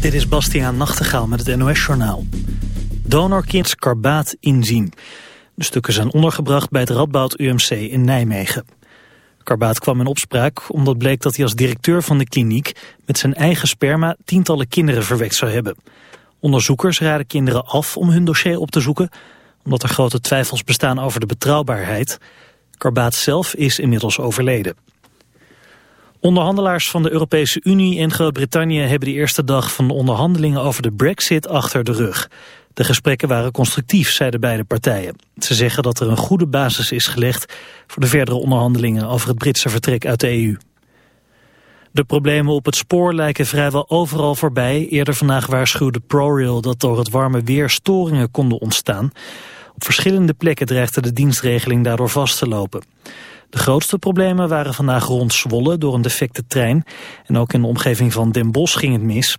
Dit is Bastiaan Nachtegaal met het NOS-journaal. Donorkind karbaat inzien. De stukken zijn ondergebracht bij het Radboud UMC in Nijmegen. Karbaat kwam in opspraak omdat bleek dat hij als directeur van de kliniek... met zijn eigen sperma tientallen kinderen verwekt zou hebben. Onderzoekers raden kinderen af om hun dossier op te zoeken... omdat er grote twijfels bestaan over de betrouwbaarheid. Karbaat zelf is inmiddels overleden. Onderhandelaars van de Europese Unie en Groot-Brittannië hebben de eerste dag van de onderhandelingen over de brexit achter de rug. De gesprekken waren constructief, zeiden beide partijen. Ze zeggen dat er een goede basis is gelegd voor de verdere onderhandelingen over het Britse vertrek uit de EU. De problemen op het spoor lijken vrijwel overal voorbij. Eerder vandaag waarschuwde ProRail dat door het warme weer storingen konden ontstaan. Op verschillende plekken dreigde de dienstregeling daardoor vast te lopen. De grootste problemen waren vandaag rond Zwolle door een defecte trein. En ook in de omgeving van Den Bosch ging het mis.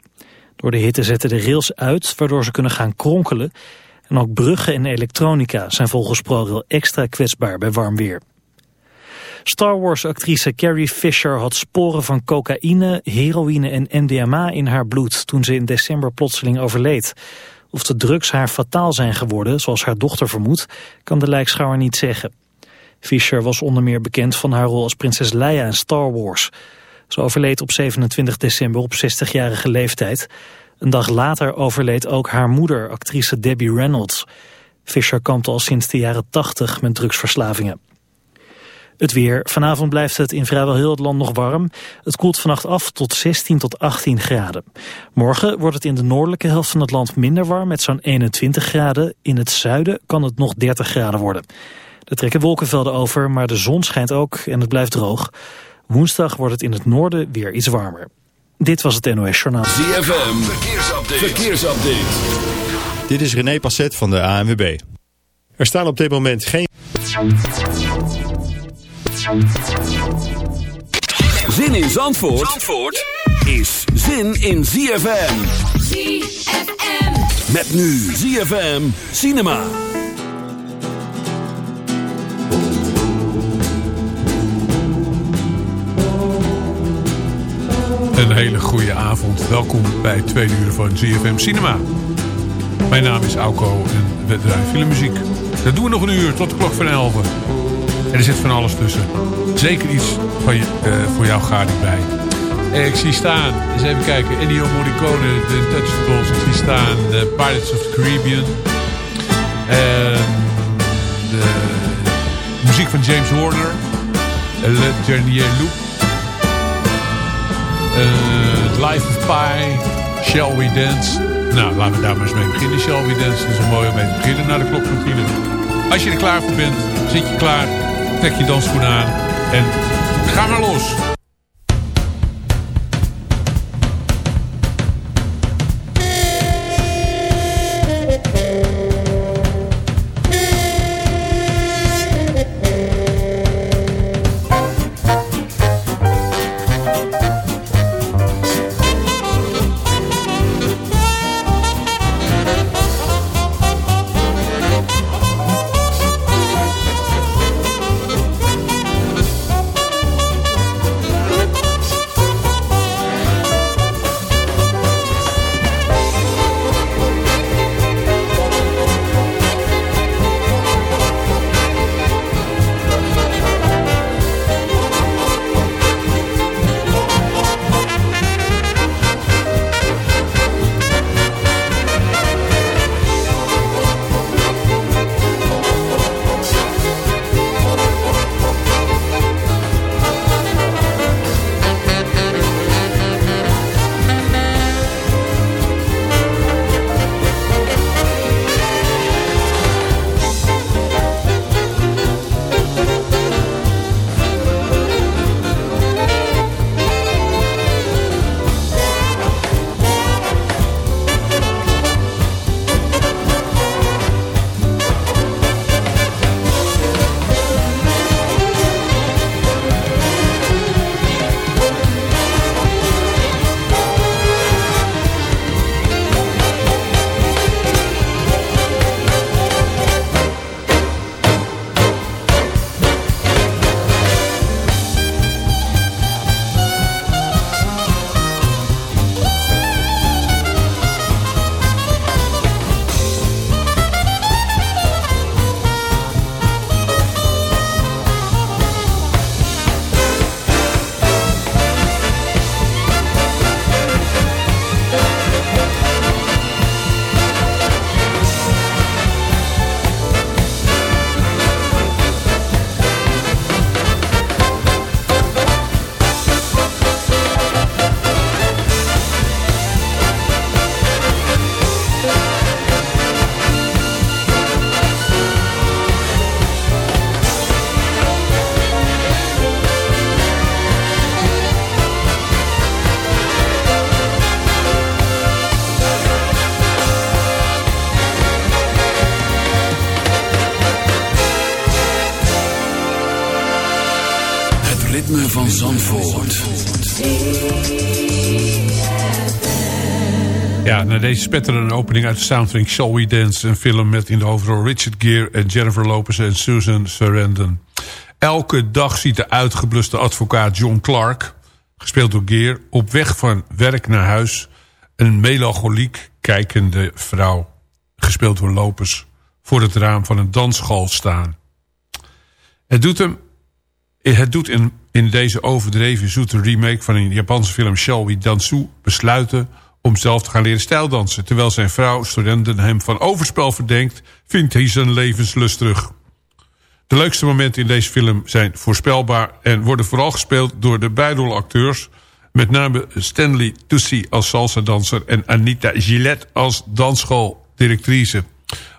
Door de hitte zetten de rails uit, waardoor ze kunnen gaan kronkelen. En ook bruggen en elektronica zijn volgens ProRail extra kwetsbaar bij warm weer. Star Wars-actrice Carrie Fisher had sporen van cocaïne, heroïne en MDMA in haar bloed toen ze in december plotseling overleed. Of de drugs haar fataal zijn geworden, zoals haar dochter vermoedt, kan de lijkschouwer niet zeggen. Fisher was onder meer bekend van haar rol als prinses Leia in Star Wars. Ze overleed op 27 december op 60-jarige leeftijd. Een dag later overleed ook haar moeder, actrice Debbie Reynolds. Fisher kampte al sinds de jaren 80 met drugsverslavingen. Het weer. Vanavond blijft het in vrijwel heel het land nog warm. Het koelt vannacht af tot 16 tot 18 graden. Morgen wordt het in de noordelijke helft van het land minder warm met zo'n 21 graden. In het zuiden kan het nog 30 graden worden. Er trekken wolkenvelden over, maar de zon schijnt ook en het blijft droog. Woensdag wordt het in het noorden weer iets warmer. Dit was het NOS Journaal. ZFM, verkeersupdate. verkeersupdate. Dit is René Passet van de ANWB. Er staan op dit moment geen... Zin in Zandvoort, Zandvoort is zin in ZFM. ZFM. Met nu ZFM Cinema. Hele goede avond. Welkom bij tweede uur van GFM Cinema. Mijn naam is Auko en we draaien filmmuziek. Dat doen we nog een uur tot de klok van 11. En er zit van alles tussen. Zeker iets van je, uh, voor jou gaat bij. En ik zie staan, eens even kijken, Ennio Morricone, de Touchables. Ik zie staan de Pirates of the Caribbean. En de muziek van James Horner. Le Dernier Loop. Uh, Life of Pi, Shall We Dance. Nou, laten we daar maar eens mee beginnen. Shall We Dance is een mooi om mee te beginnen naar de klok van 10 Als je er klaar voor bent, zit je klaar, trek je dansschoen aan en ga maar los. Deze spetterende opening uit de soundtrack Shall We Dance... een film met in de hoofdrol Richard Gere en Jennifer Lopez en Susan Sarandon. Elke dag ziet de uitgebluste advocaat John Clark... gespeeld door Gere, op weg van werk naar huis... een melancholiek kijkende vrouw, gespeeld door Lopez... voor het raam van een dansschool staan. Het doet hem het doet in, in deze overdreven zoete remake van een Japanse film Shall We Dansu besluiten om zelf te gaan leren stijldansen. Terwijl zijn vrouw, studenten hem van overspel verdenkt, vindt hij zijn levenslust terug. De leukste momenten in deze film zijn voorspelbaar en worden vooral gespeeld door de beide acteurs. Met name Stanley Tucci als salsa-danser en Anita Gillette als dansschooldirectrice.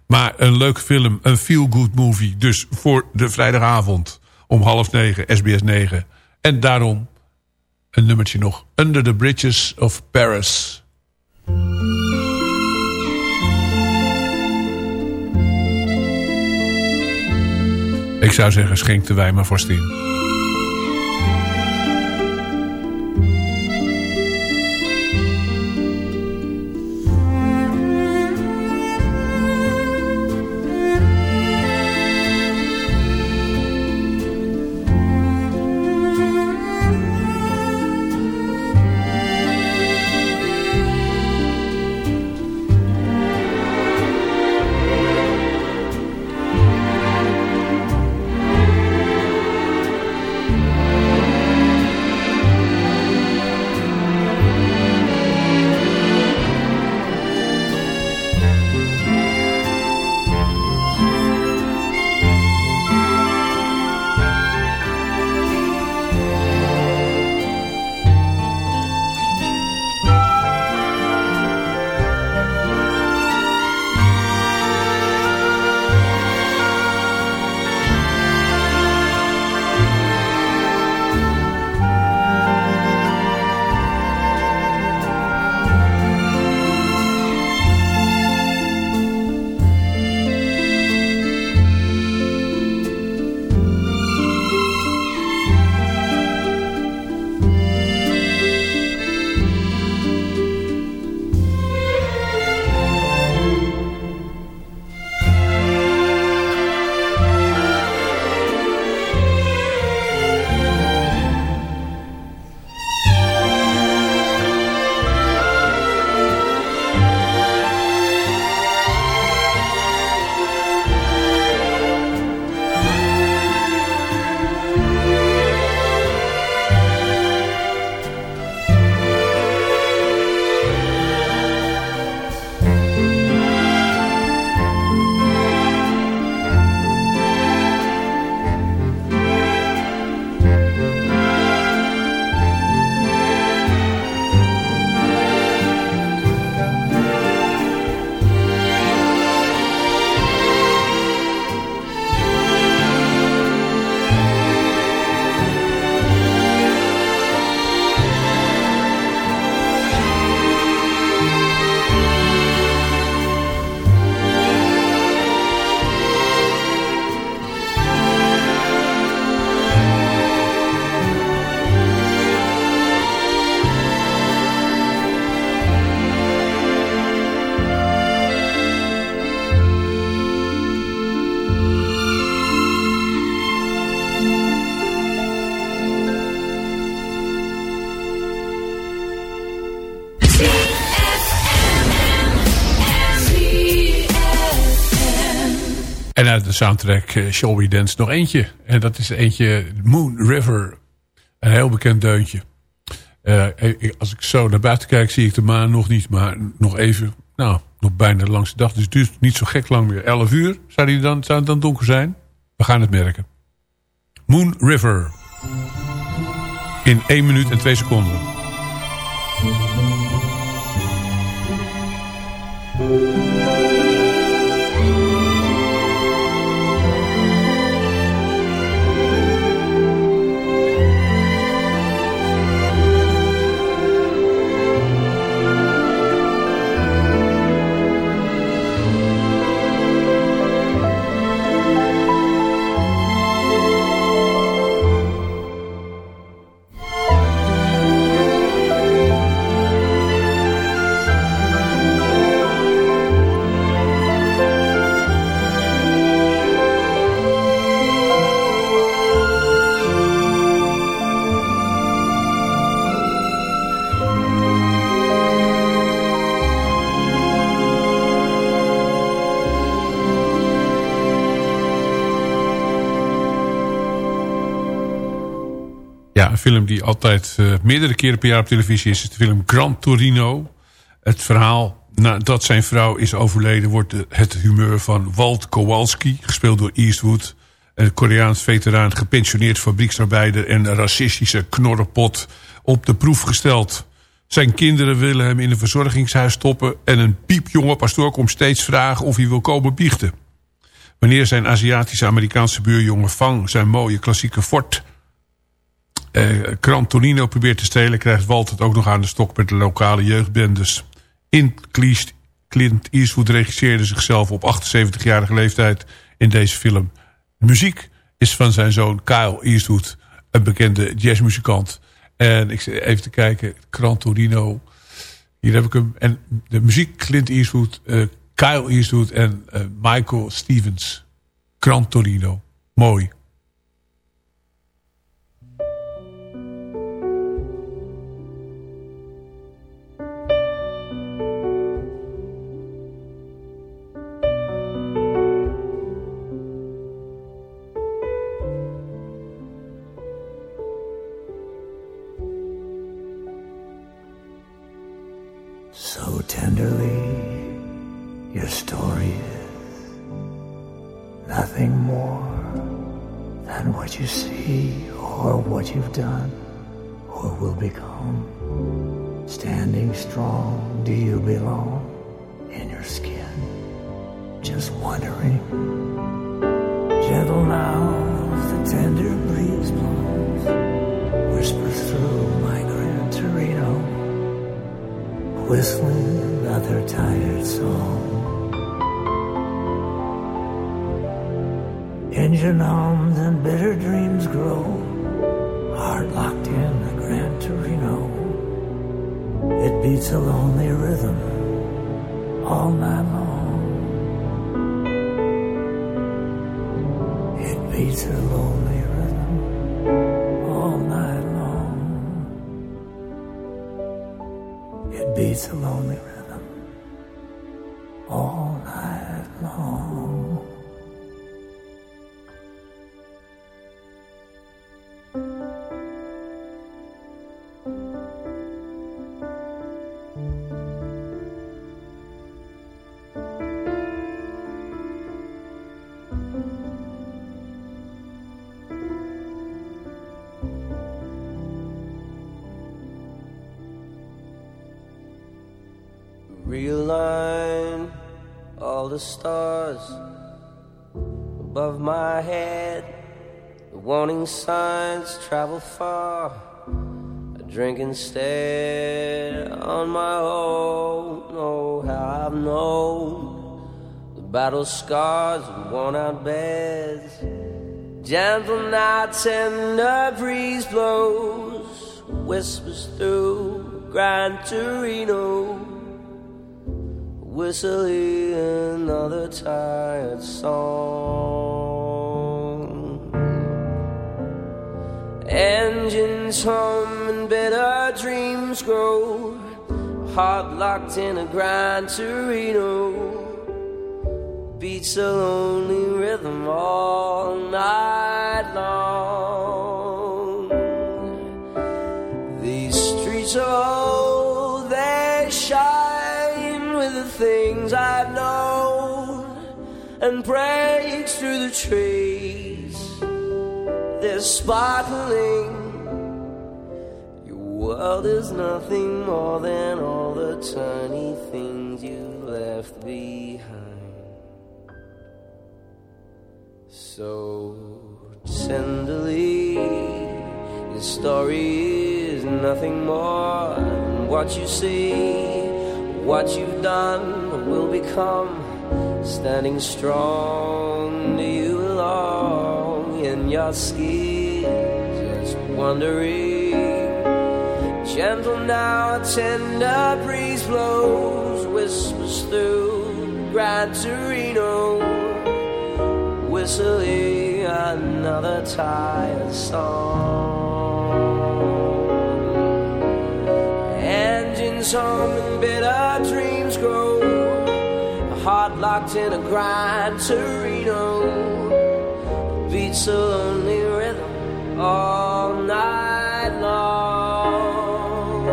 Maar een leuk film, een feel-good movie, dus voor de vrijdagavond om half negen, SBS 9. En daarom een nummertje nog. Under the Bridges of Paris. Ik zou zeggen, schenk de wijn maar vast in. En uit de soundtrack uh, Shall We Dance nog eentje. En dat is eentje Moon River. Een heel bekend deuntje. Uh, als ik zo naar buiten kijk zie ik de maan nog niet. Maar nog even, nou, nog bijna de langste dag. Dus het duurt niet zo gek lang meer. 11 uur zou, die dan, zou het dan donker zijn? We gaan het merken. Moon River. In 1 minuut en 2 seconden. Film die altijd uh, meerdere keren per jaar op televisie is... is de film Gran Torino. Het verhaal nadat zijn vrouw is overleden... wordt het humeur van Walt Kowalski, gespeeld door Eastwood... een Koreaans veteraan, gepensioneerd fabrieksarbeider... en racistische knorrenpot op de proef gesteld... Zijn kinderen willen hem in een verzorgingshuis stoppen... en een piepjonge pastoor komt steeds vragen of hij wil komen biechten. Wanneer zijn Aziatische Amerikaanse buurjongen Fang... zijn mooie klassieke fort eh, Torino probeert te stelen... krijgt Walt het ook nog aan de stok met de lokale jeugdbendes. In Clint Eastwood regisseerde zichzelf op 78-jarige leeftijd in deze film. De muziek is van zijn zoon Kyle Eastwood, een bekende jazzmuzikant... En ik zit even te kijken. Gran Torino. Hier heb ik hem. En de muziek Clint Eastwood. Uh, Kyle Eastwood en uh, Michael Stevens. Gran Torino. Mooi. Whistling another tired song. Engine hums and bitter dreams grow heart locked in a Gran Torino. It beats a lonely rhythm all night long. Warning signs travel far. I drink instead on my own. Oh, how I've known the battle scars and worn out beds. Gentle nights and a breeze blows, whispers through Gran Torino whistling another tired song. Engines hum and better dreams grow, heart locked in a Gran Torino. Beats a lonely rhythm all night long. These streets are old, they shine with the things I've known and breaks through the trees. They're sparkling. Your world is nothing more than all the tiny things you left behind. So tenderly, the story is nothing more than what you see what you've done will become. Standing strong, do you belong in your skin? Just wondering. Gentle now, a tender breeze blows, whispers through Gran Torino, whistling another tired song. Engines hum and bitter dreams grow. A heart locked in a Gran Torino beats a lonely rhythm all night long.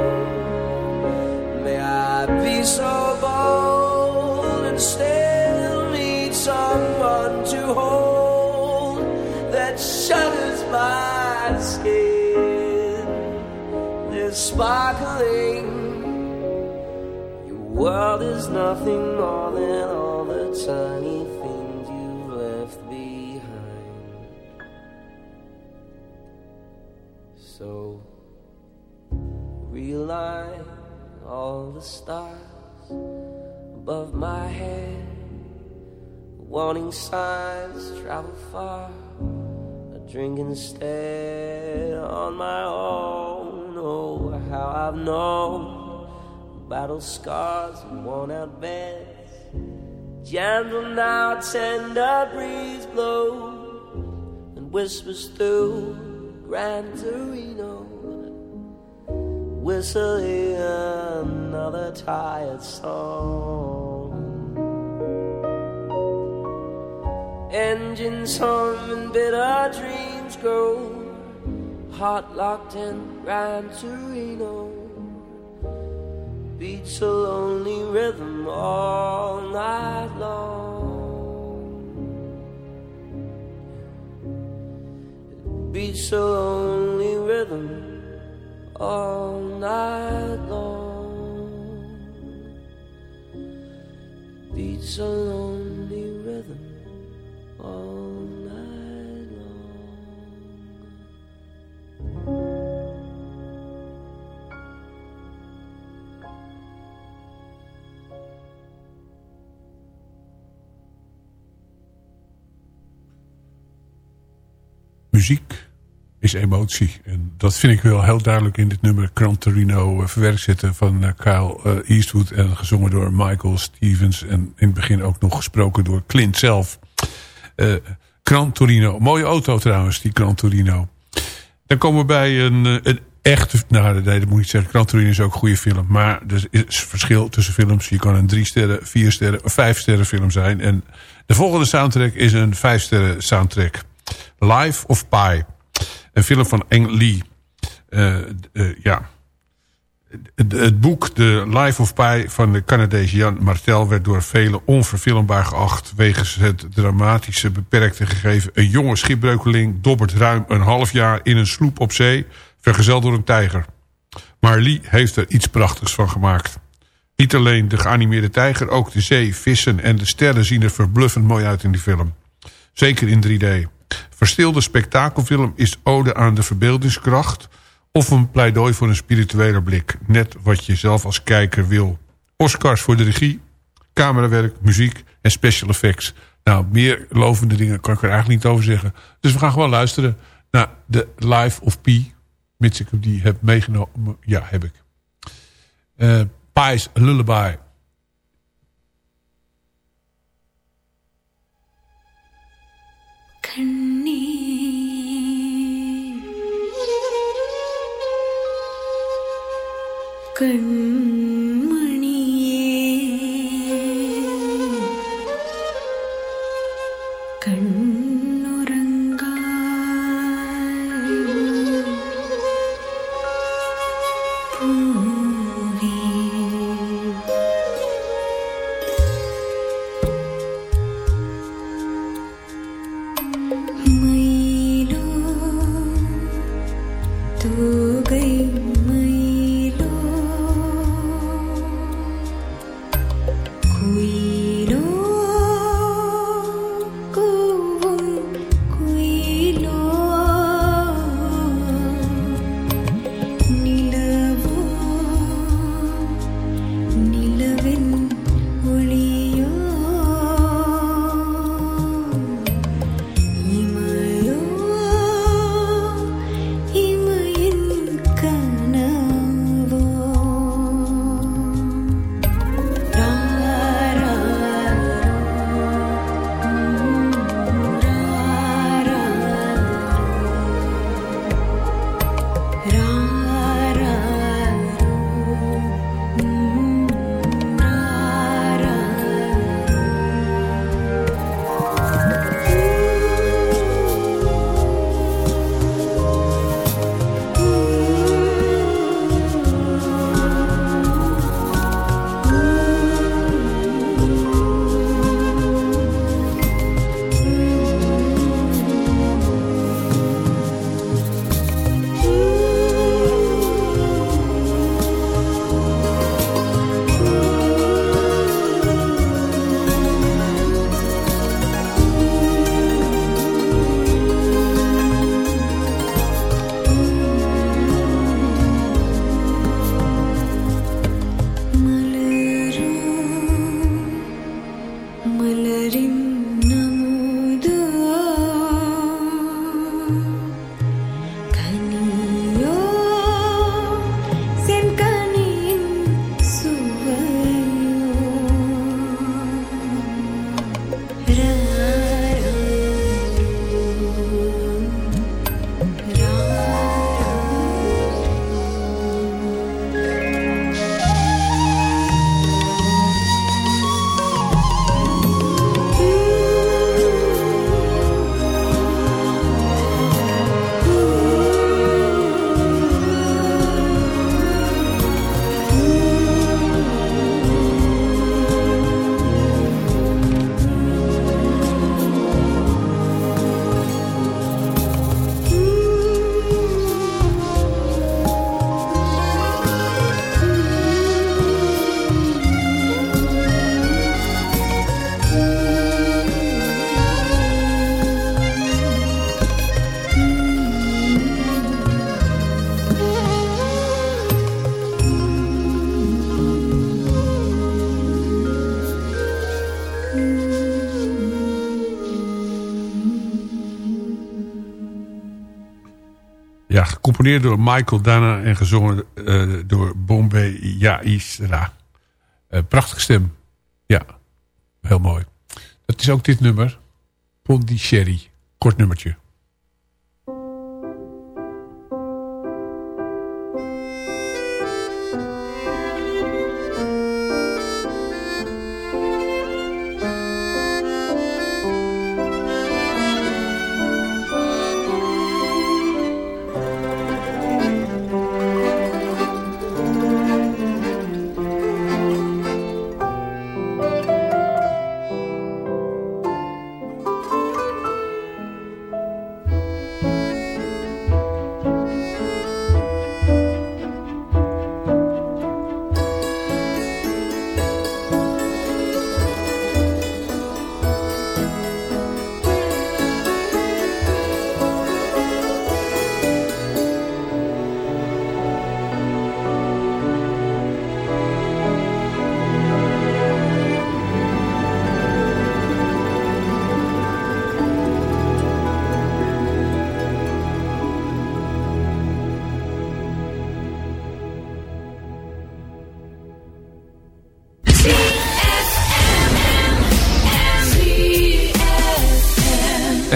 May I be so bold and still need someone to hold that shudders my skin. This sparkling, your world is nothing more than all the tiny things. So realign all the stars above my head. Warning signs travel far. A drink instead on my own. Oh, how I've known battle scars and worn out beds. Gentle now, tender breeze blows and whispers through Gran Torino whistling another tired song. Engines hum and bitter dreams grow, heart locked in Gran Torino. Beats a lonely rhythm all night long. Beats lonely rhythm all night long. Beats a lonely rhythm all Muziek is emotie. En dat vind ik wel heel duidelijk in dit nummer Gran Torino uh, verwerkt zitten van uh, Kyle uh, Eastwood. En gezongen door Michael Stevens. En in het begin ook nog gesproken door Clint zelf. Gran Torino. Mooie auto trouwens, die Gran Torino. Dan komen we bij een, een echte... Nou, nee, dat moet ik niet zeggen. Gran Torino is ook een goede film. Maar er is verschil tussen films. Je kan een drie sterren, vier sterren of vijf sterren film zijn. En de volgende soundtrack is een vijf sterren soundtrack. Life of Pi. Een film van Eng Lee. Uh, ja. Het, het, boek The Life of Pi van de Canadees Jan Martel... werd door velen onverfilmbaar geacht... wegens het dramatische beperkte gegeven... een jonge schipbreukeling dobbert ruim een half jaar in een sloep op zee... vergezeld door een tijger. Maar Lee heeft er iets prachtigs van gemaakt. Niet alleen de geanimeerde tijger, ook de zee, vissen en de sterren... zien er verbluffend mooi uit in die film. Zeker in 3D. Verstilde spektakelfilm is ode aan de verbeeldingskracht... of een pleidooi voor een spirituele blik. Net wat je zelf als kijker wil. Oscars voor de regie, camerawerk, muziek en special effects. Nou, meer lovende dingen kan ik er eigenlijk niet over zeggen. Dus we gaan gewoon luisteren naar de Life of Pi. Mits ik die heb meegenomen. Ja, heb ik. Uh, Pi's Lullaby. கண்ணே. கண் gecomponeerd door Michael Dana en gezongen uh, door Bombay Yaisra. Uh, prachtige stem. Ja, heel mooi. Dat is ook dit nummer. Pondicherry. Kort nummertje.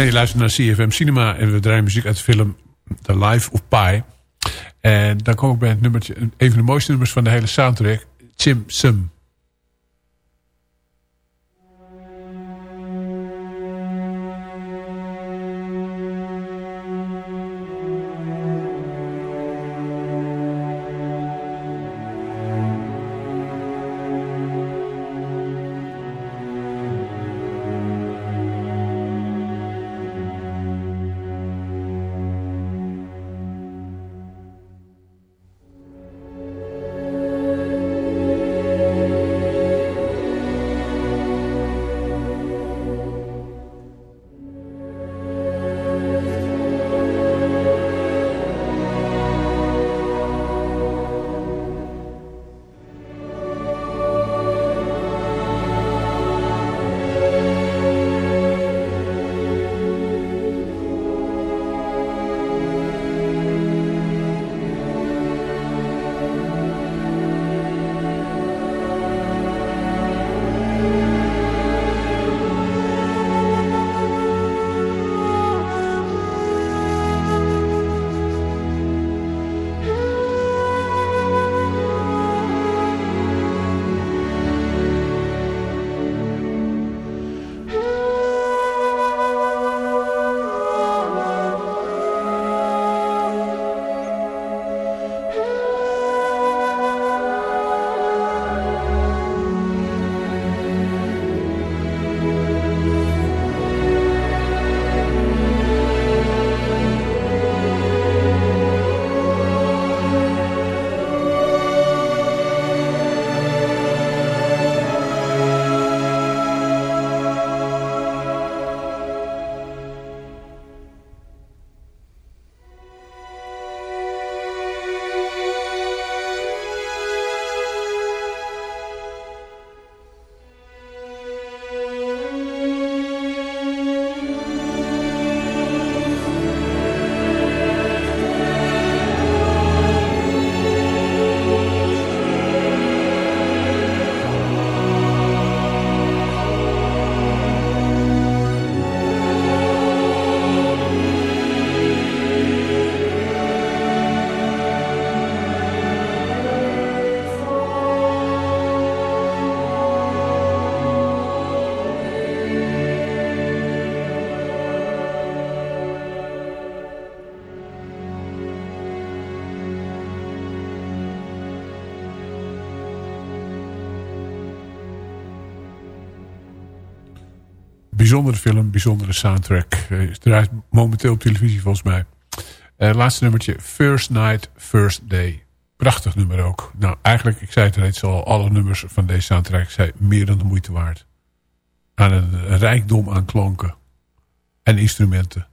En je luistert naar CFM Cinema en we draaien muziek uit de film The Life of Pi. En dan kom ik bij het nummertje, een van de mooiste nummers van de hele soundtrack, Chim Sum. Bijzondere film, bijzondere soundtrack. Uh, draait momenteel op televisie volgens mij. Uh, laatste nummertje, First Night, First Day. Prachtig nummer ook. Nou, eigenlijk, ik zei het reeds al, alle nummers van deze soundtrack zijn meer dan de moeite waard. Aan een rijkdom aan klanken en instrumenten.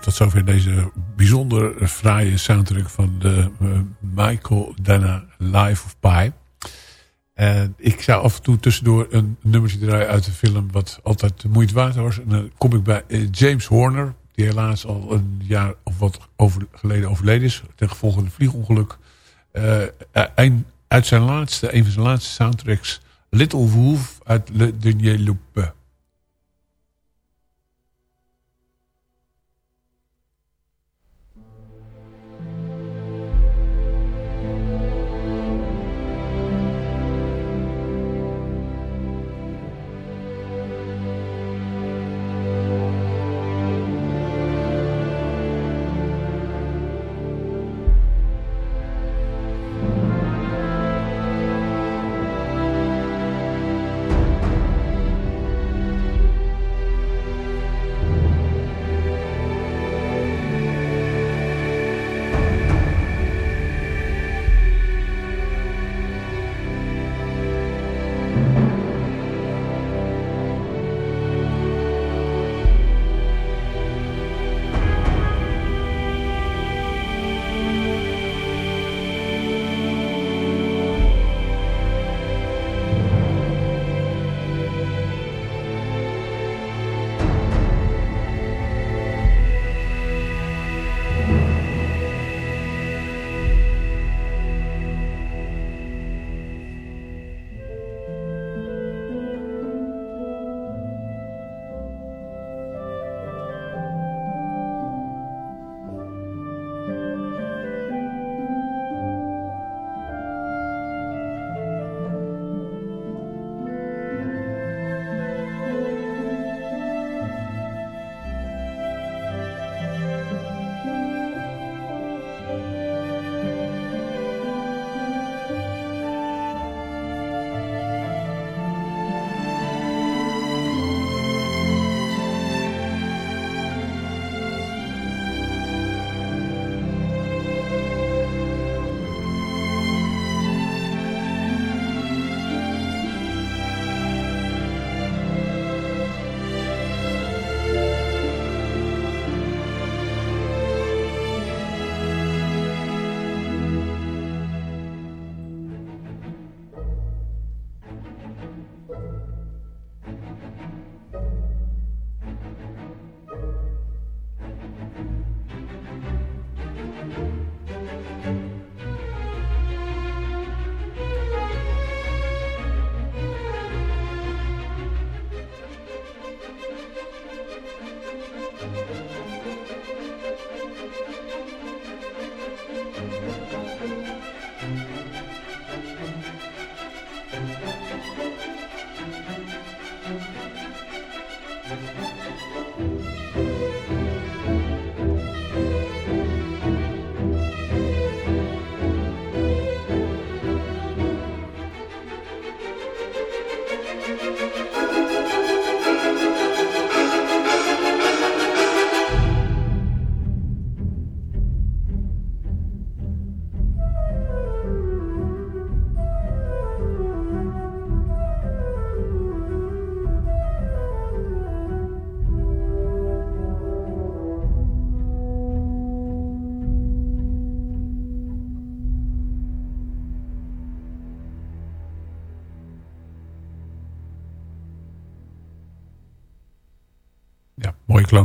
Tot zover deze bijzonder fraaie soundtrack van de uh, Michael Dana Life of Pi. En ik zou af en toe tussendoor een nummertje draaien uit de film wat altijd de moeite waard was. En dan kom ik bij uh, James Horner, die helaas al een jaar of wat over, geleden overleden is. Ten gevolge van een vliegongeluk. Uh, een, uit zijn laatste, een van zijn laatste soundtracks, Little Wolf uit Le Denier Loupe.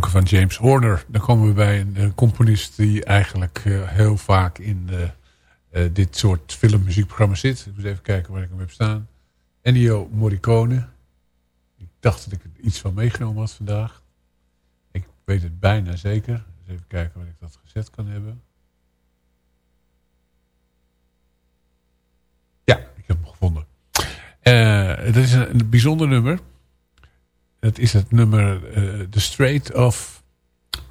Van James Horner. Dan komen we bij een, een componist die eigenlijk uh, heel vaak in uh, dit soort filmmuziekprogramma's zit. Ik moet even kijken waar ik hem heb staan. Ennio Morricone. Ik dacht dat ik er iets van meegenomen had vandaag. Ik weet het bijna zeker. Dus even kijken waar ik dat gezet kan hebben. Ja, ik heb hem gevonden. Het is een, een bijzonder nummer. Het is het nummer uh, The Strait of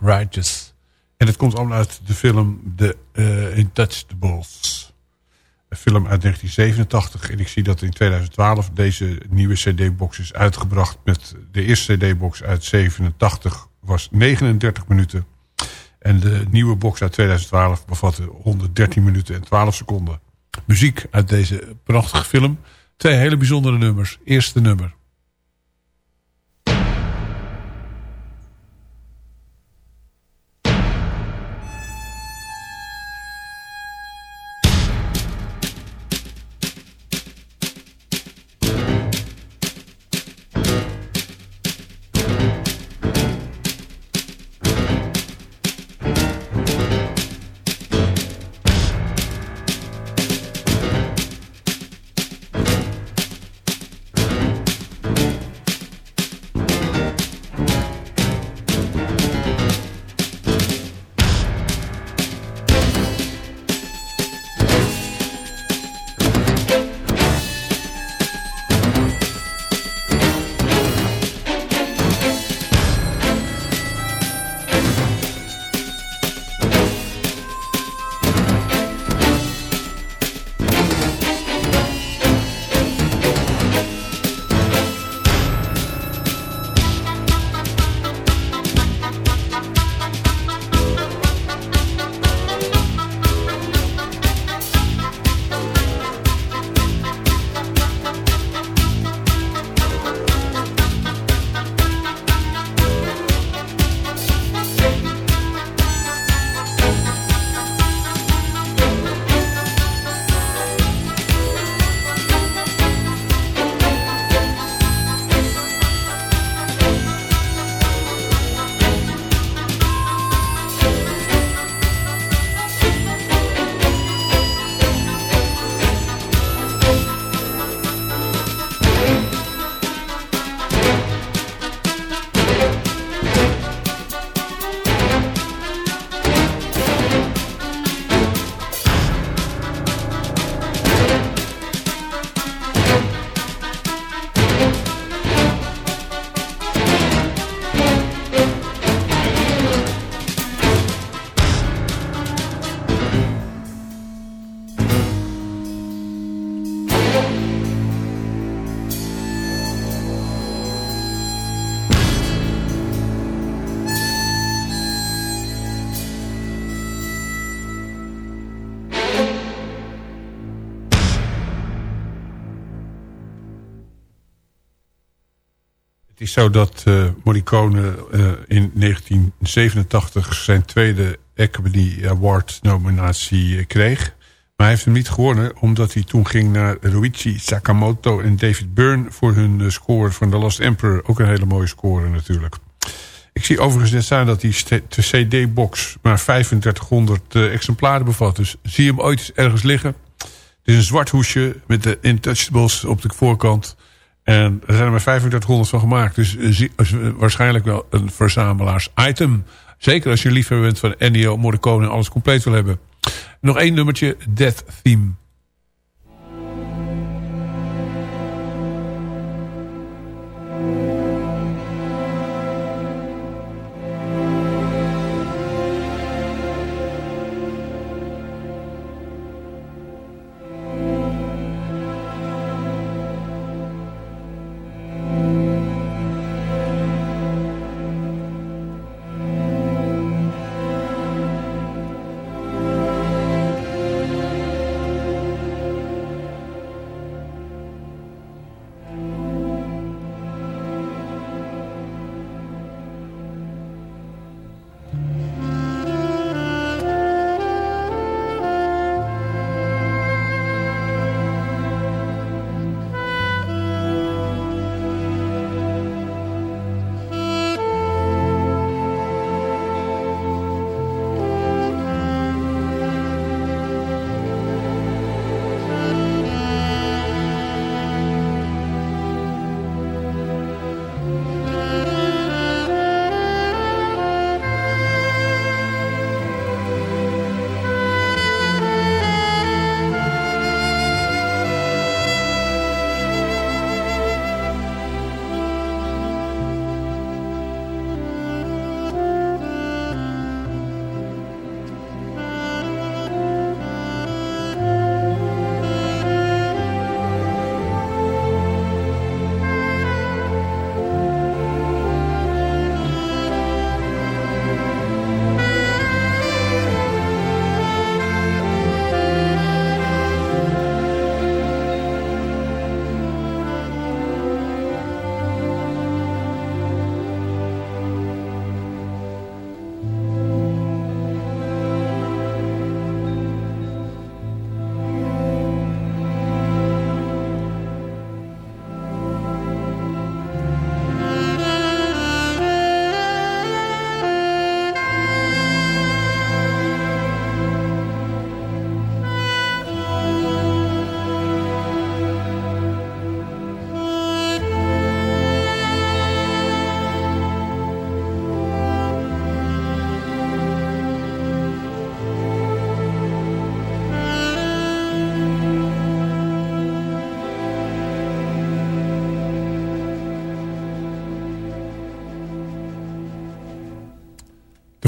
Righteous. En het komt allemaal uit de film The uh, Intouchables. Een film uit 1987. En ik zie dat in 2012 deze nieuwe cd-box is uitgebracht. Met de eerste cd-box uit 87 was 39 minuten. En de nieuwe box uit 2012 bevatte 113 minuten en 12 seconden. Muziek uit deze prachtige film. Twee hele bijzondere nummers. Eerste nummer. Zo dat uh, Morricone uh, in 1987 zijn tweede Academy Award nominatie kreeg. Maar hij heeft hem niet gewonnen omdat hij toen ging naar Ruichi Sakamoto en David Byrne... voor hun score van The Last Emperor. Ook een hele mooie score natuurlijk. Ik zie overigens net staan dat die cd-box maar 3500 exemplaren bevat. Dus zie hem ooit ergens liggen. Het is een zwart hoesje met de Intouchables op de voorkant... En er zijn er maar 3500 van gemaakt. Dus waarschijnlijk wel een verzamelaars item. Zeker als je liefhebber bent van Ennio Morricone en alles compleet wil hebben. Nog één nummertje, Death Theme.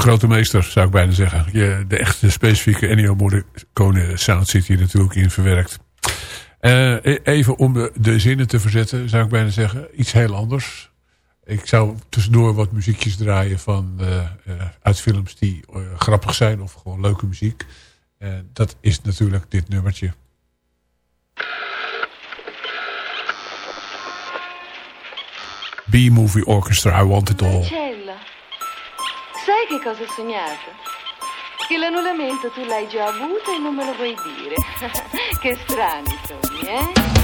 Grote meester, zou ik bijna zeggen. Je, de echte specifieke Ennio Morricone sound zit hier natuurlijk in verwerkt. Uh, even om de, zinnen te verzetten, zou ik bijna zeggen. Iets heel anders. Ik zou tussendoor wat muziekjes draaien van, uh, uh, uit films die grappig zijn of gewoon leuke muziek. dat is natuurlijk dit nummertje. B-Movie Orchestra, I Want It All. Sai che cosa ho sognato? Che l'annullamento tu l'hai già avuto e non me lo vuoi dire. che strani sogni, eh?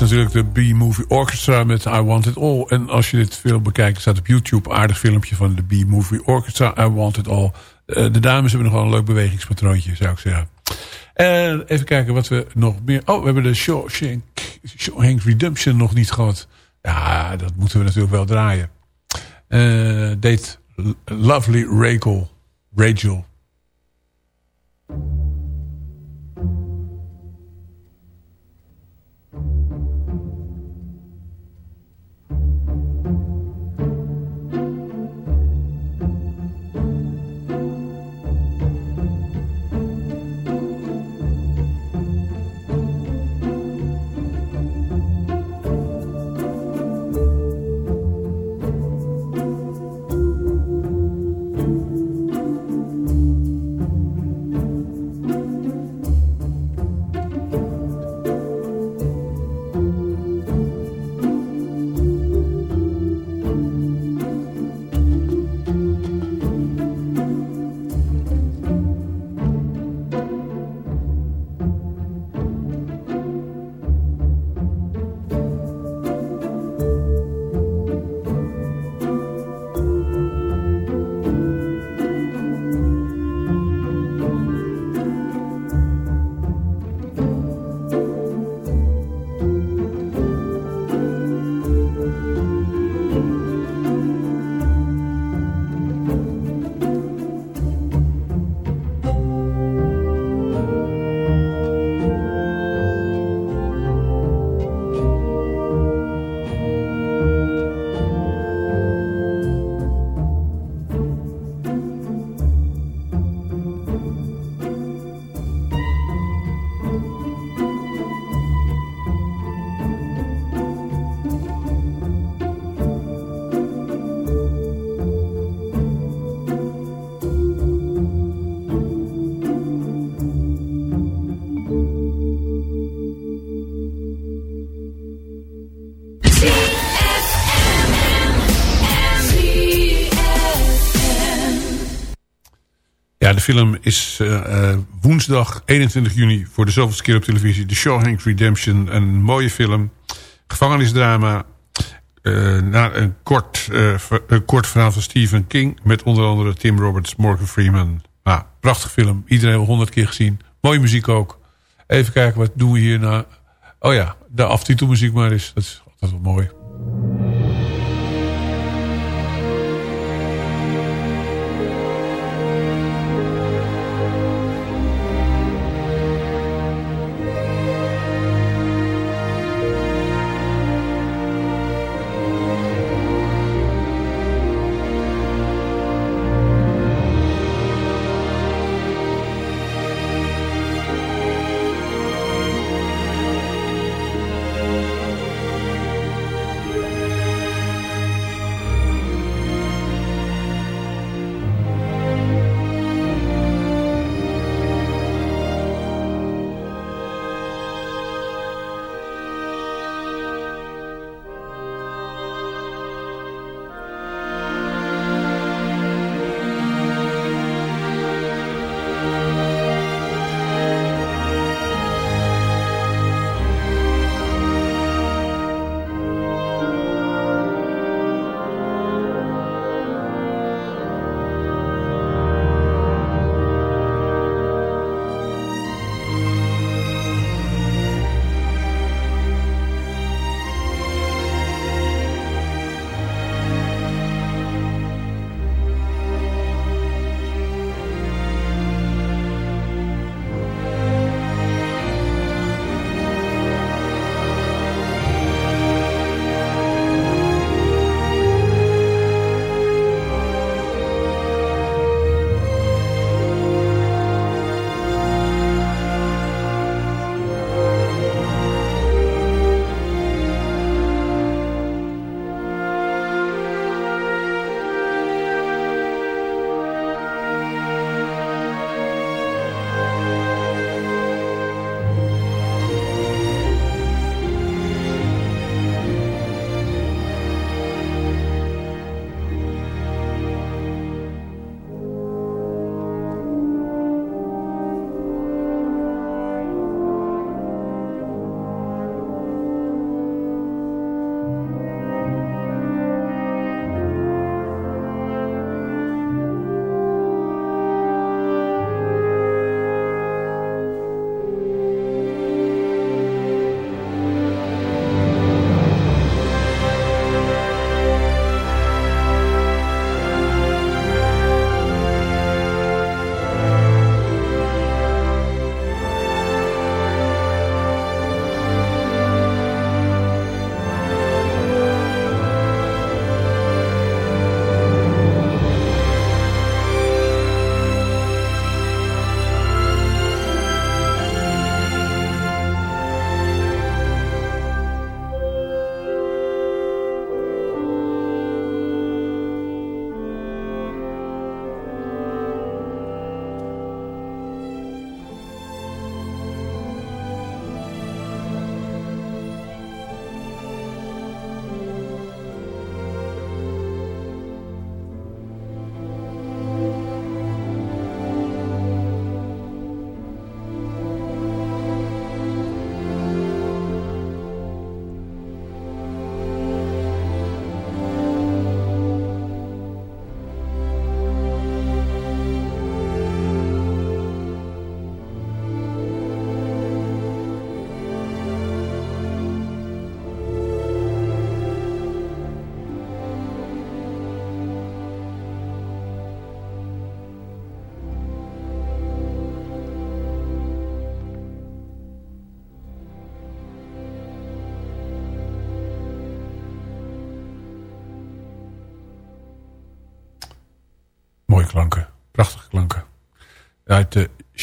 Natuurlijk de B-Movie Orchestra met I Want It All. En als je dit film bekijkt, staat op YouTube aardig filmpje van de B-Movie Orchestra. I Want It All. Uh, de dames hebben nog wel een leuk bewegingspatroontje, zou ik zeggen. En even kijken wat we nog meer... Oh, we hebben de Shawshank, Shawshank Redemption nog niet gehad. Ja, dat moeten we natuurlijk wel draaien. Uh, Lovely Rachel. Rachel. Film is uh, woensdag 21 juni voor de zoveelste keer op televisie. The Shawshank Redemption, een mooie film. Gevangenisdrama. Uh, na een kort, kort verhaal van Stephen King. Met onder andere Tim Roberts, Morgan Freeman. Ah, prachtig film. Iedereen al honderd keer gezien. Mooie muziek ook. Even kijken, wat doen we hier nou? Oh ja, de aftitelmuziek maar is. Dat is altijd wel mooi.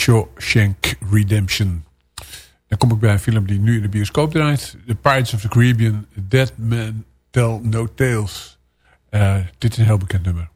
Shawshank Redemption. Dan kom ik bij een film die nu in de bioscoop draait. The Pirates of the Caribbean. Dead Men Tell No Tales. Uh, dit is een heel bekend nummer.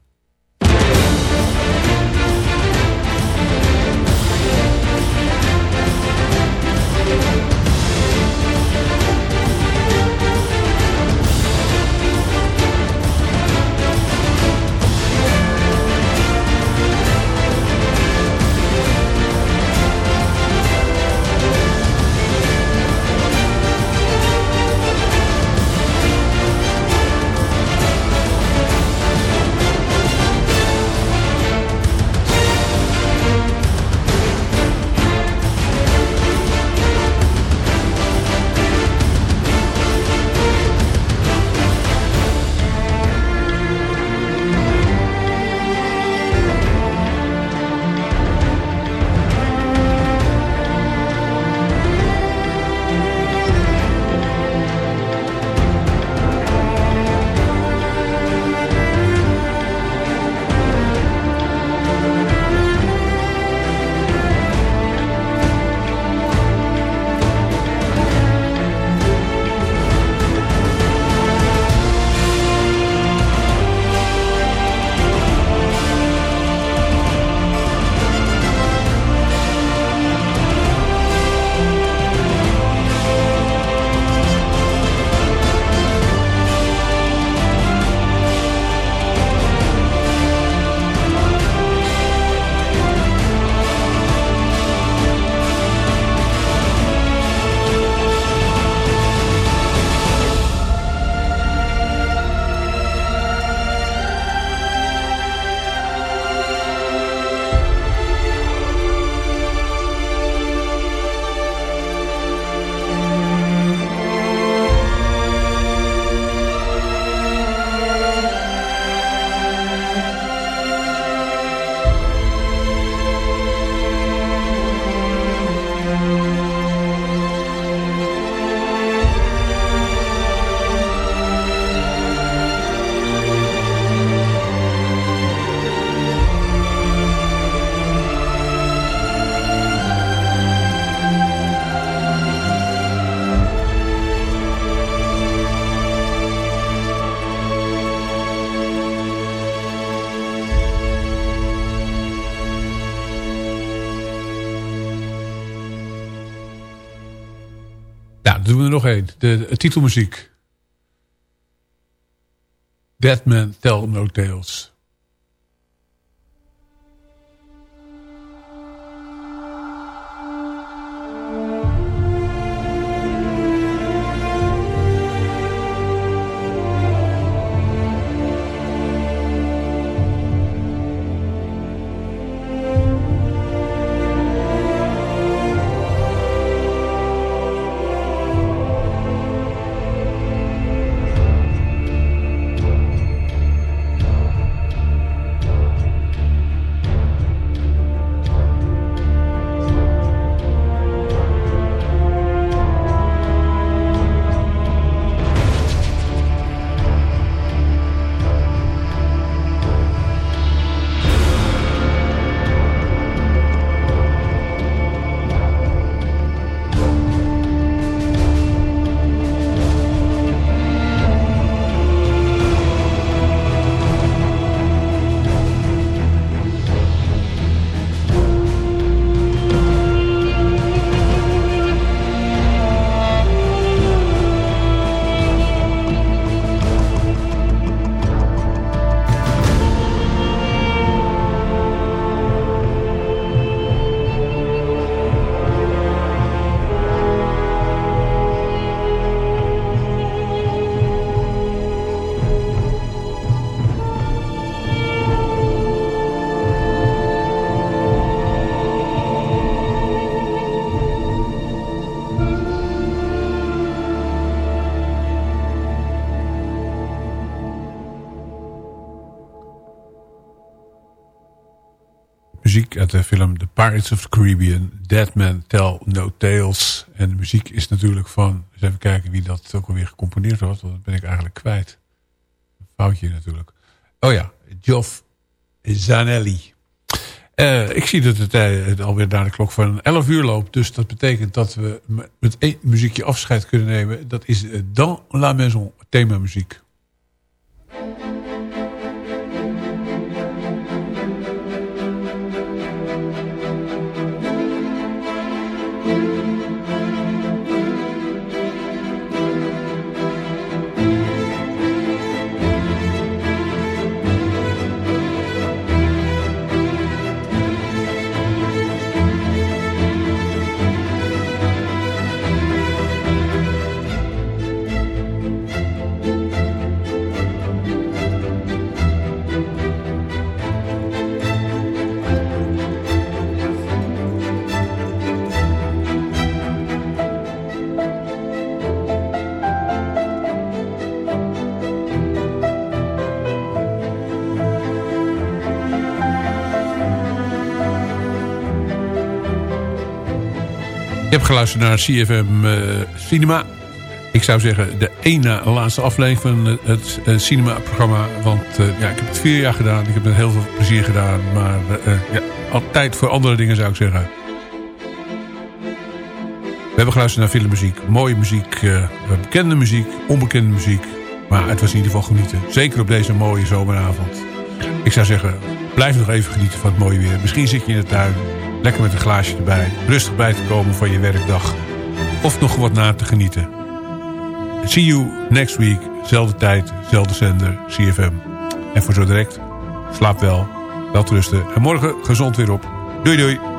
De, titelmuziek. Dead Man Tell No Tales. Film The Pirates of the Caribbean. Dead Men Tell No Tales. En de muziek is natuurlijk van... Eens even kijken wie dat ook alweer gecomponeerd had. Want dat ben ik eigenlijk kwijt. Een foutje natuurlijk. Oh ja, Geoff Zanelli. Uh, ik zie dat het, uh, het, alweer naar de klok van 11 uur loopt. Dus dat betekent dat we met één muziekje afscheid kunnen nemen. Dat is Dans la Maison, themamuziek. Geluisterd naar CFM uh, Cinema. Ik zou zeggen de ene laatste aflevering van het uh, cinema-programma. Want uh, ja, ik heb het vier jaar gedaan. Ik heb het heel veel plezier gedaan. Maar ja, altijd voor andere dingen zou ik zeggen. We hebben geluisterd naar filmmuziek. Mooie muziek. bekende muziek. Onbekende muziek. Maar het was in ieder geval genieten. Zeker op deze mooie zomeravond. Ik zou zeggen, blijf nog even genieten van het mooie weer. Misschien zit je in de tuin. Lekker met een glaasje erbij. Rustig bij te komen van je werkdag. Of nog wat na te genieten. See you next week. Zelfde tijd, zelfde zender, CFM. En voor zo direct, slaap wel, wel rusten. En morgen gezond weer op. Doei doei.